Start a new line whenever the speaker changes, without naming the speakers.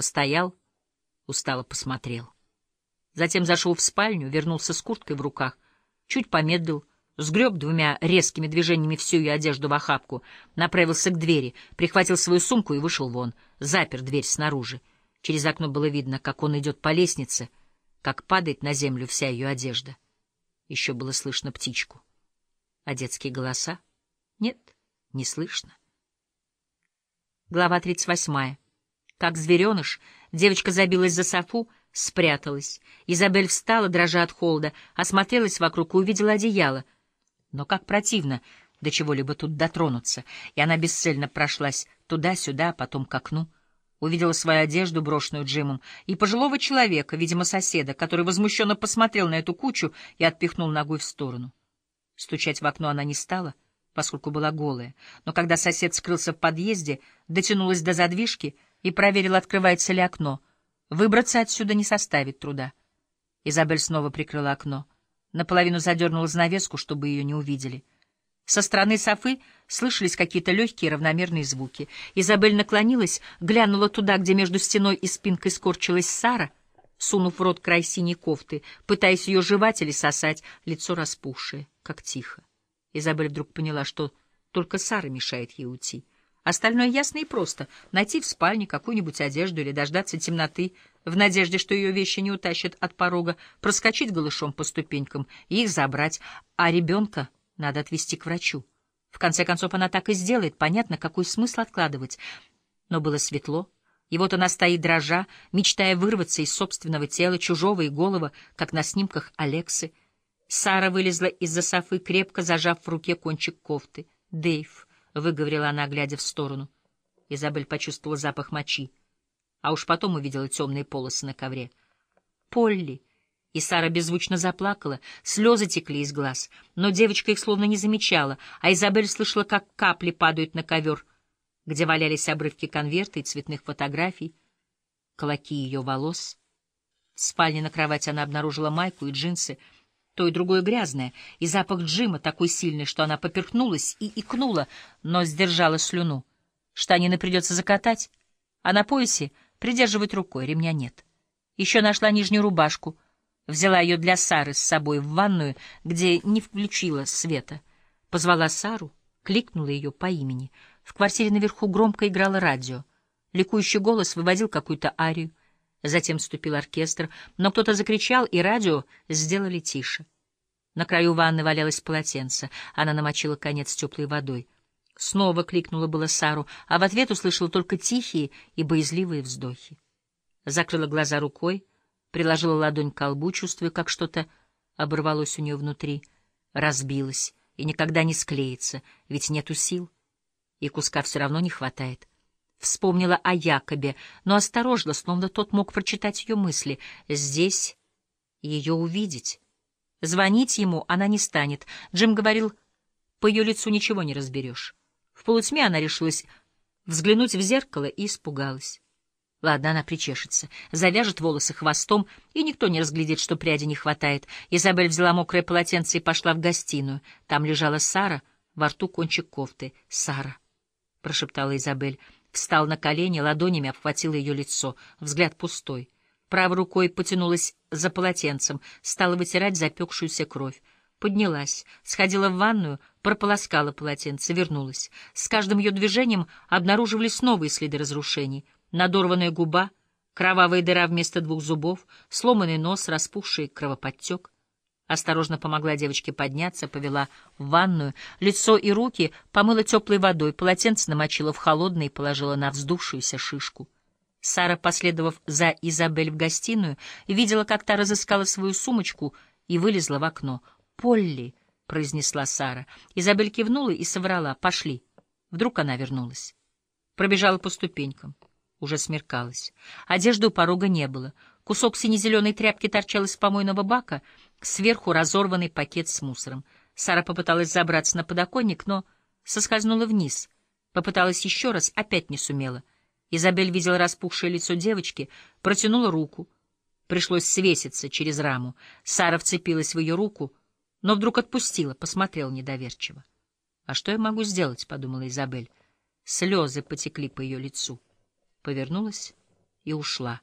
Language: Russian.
Постоял, устало посмотрел. Затем зашел в спальню, вернулся с курткой в руках, чуть помедлил, сгреб двумя резкими движениями всю ее одежду в охапку, направился к двери, прихватил свою сумку и вышел вон, запер дверь снаружи. Через окно было видно, как он идет по лестнице, как падает на землю вся ее одежда. Еще было слышно птичку. А детские голоса? Нет, не слышно. Глава 38. Как звереныш, девочка забилась за софу, спряталась. Изабель встала, дрожа от холода, осмотрелась вокруг и увидела одеяло. Но как противно до чего-либо тут дотронуться, и она бесцельно прошлась туда-сюда, потом к окну. Увидела свою одежду, брошенную Джимом, и пожилого человека, видимо, соседа, который возмущенно посмотрел на эту кучу и отпихнул ногой в сторону. Стучать в окно она не стала, поскольку была голая, но когда сосед скрылся в подъезде, дотянулась до задвижки и проверила, открывается ли окно. Выбраться отсюда не составит труда. Изабель снова прикрыла окно. Наполовину задернула занавеску, чтобы ее не увидели. Со стороны Софы слышались какие-то легкие равномерные звуки. Изабель наклонилась, глянула туда, где между стеной и спинкой скорчилась Сара, сунув в рот край синей кофты, пытаясь ее жевать или сосать, лицо распухшее, как тихо. Изабель вдруг поняла, что только Сара мешает ей уйти. Остальное ясно и просто — найти в спальне какую-нибудь одежду или дождаться темноты, в надежде, что ее вещи не утащат от порога, проскочить голышом по ступенькам и их забрать, а ребенка надо отвезти к врачу. В конце концов, она так и сделает. Понятно, какой смысл откладывать. Но было светло, и вот она стоит дрожа, мечтая вырваться из собственного тела, чужого и голого, как на снимках Алексы. Сара вылезла из-за софы, крепко зажав в руке кончик кофты. «Дэйв», — выговорила она, глядя в сторону. Изабель почувствовала запах мочи, а уж потом увидела темные полосы на ковре. «Полли», и Сара беззвучно заплакала, слезы текли из глаз, но девочка их словно не замечала, а Изабель слышала, как капли падают на ковер, где валялись обрывки конверта и цветных фотографий, клоки ее волос. В спальне на кровати она обнаружила майку и джинсы, то и другое грязное, и запах Джима такой сильный, что она поперхнулась и икнула, но сдержала слюну. Штанины придется закатать, а на поясе придерживать рукой, ремня нет. Еще нашла нижнюю рубашку — Взяла ее для Сары с собой в ванную, где не включила света. Позвала Сару, кликнула ее по имени. В квартире наверху громко играло радио. Ликующий голос выводил какую-то арию. Затем вступил оркестр, но кто-то закричал, и радио сделали тише. На краю ванны валялось полотенце. Она намочила конец теплой водой. Снова кликнула было Сару, а в ответ услышала только тихие и боязливые вздохи. Закрыла глаза рукой, приложила ладонь к колбу, чувствуя, как что-то оборвалось у нее внутри, разбилось и никогда не склеится, ведь нету сил, и куска все равно не хватает. Вспомнила о Якобе, но осторожно, словно тот мог прочитать ее мысли. Здесь ее увидеть. Звонить ему она не станет. Джим говорил, по ее лицу ничего не разберешь. В полутьме она решилась взглянуть в зеркало и испугалась. Ладно, она причешется, завяжет волосы хвостом, и никто не разглядит, что пряди не хватает. Изабель взяла мокрое полотенце и пошла в гостиную. Там лежала Сара, во рту кончик кофты. «Сара», — прошептала Изабель, встал на колени, ладонями обхватила ее лицо, взгляд пустой. Правой рукой потянулась за полотенцем, стала вытирать запекшуюся кровь. Поднялась, сходила в ванную, прополоскала полотенце, вернулась. С каждым ее движением обнаруживались новые следы разрушений — надорванная губа, кровавая дыра вместо двух зубов, сломанный нос, распухший кровоподтек. Осторожно помогла девочке подняться, повела в ванную, лицо и руки помыла теплой водой, полотенце намочила в холодное и положила на вздувшуюся шишку. Сара, последовав за Изабель в гостиную, видела, как та разыскала свою сумочку и вылезла в окно. «Полли!» — произнесла Сара. Изабель кивнула и соврала. «Пошли». Вдруг она вернулась. Пробежала по ступенькам. Уже смеркалось. Одежды у порога не было. Кусок сине-зеленой тряпки торчал из помойного бака, сверху разорванный пакет с мусором. Сара попыталась забраться на подоконник, но соскользнула вниз. Попыталась еще раз, опять не сумела. Изабель видела распухшее лицо девочки, протянула руку. Пришлось свеситься через раму. Сара вцепилась в ее руку, но вдруг отпустила, посмотрела недоверчиво. «А что я могу сделать?» — подумала Изабель. Слезы потекли по ее лицу повернулась и ушла.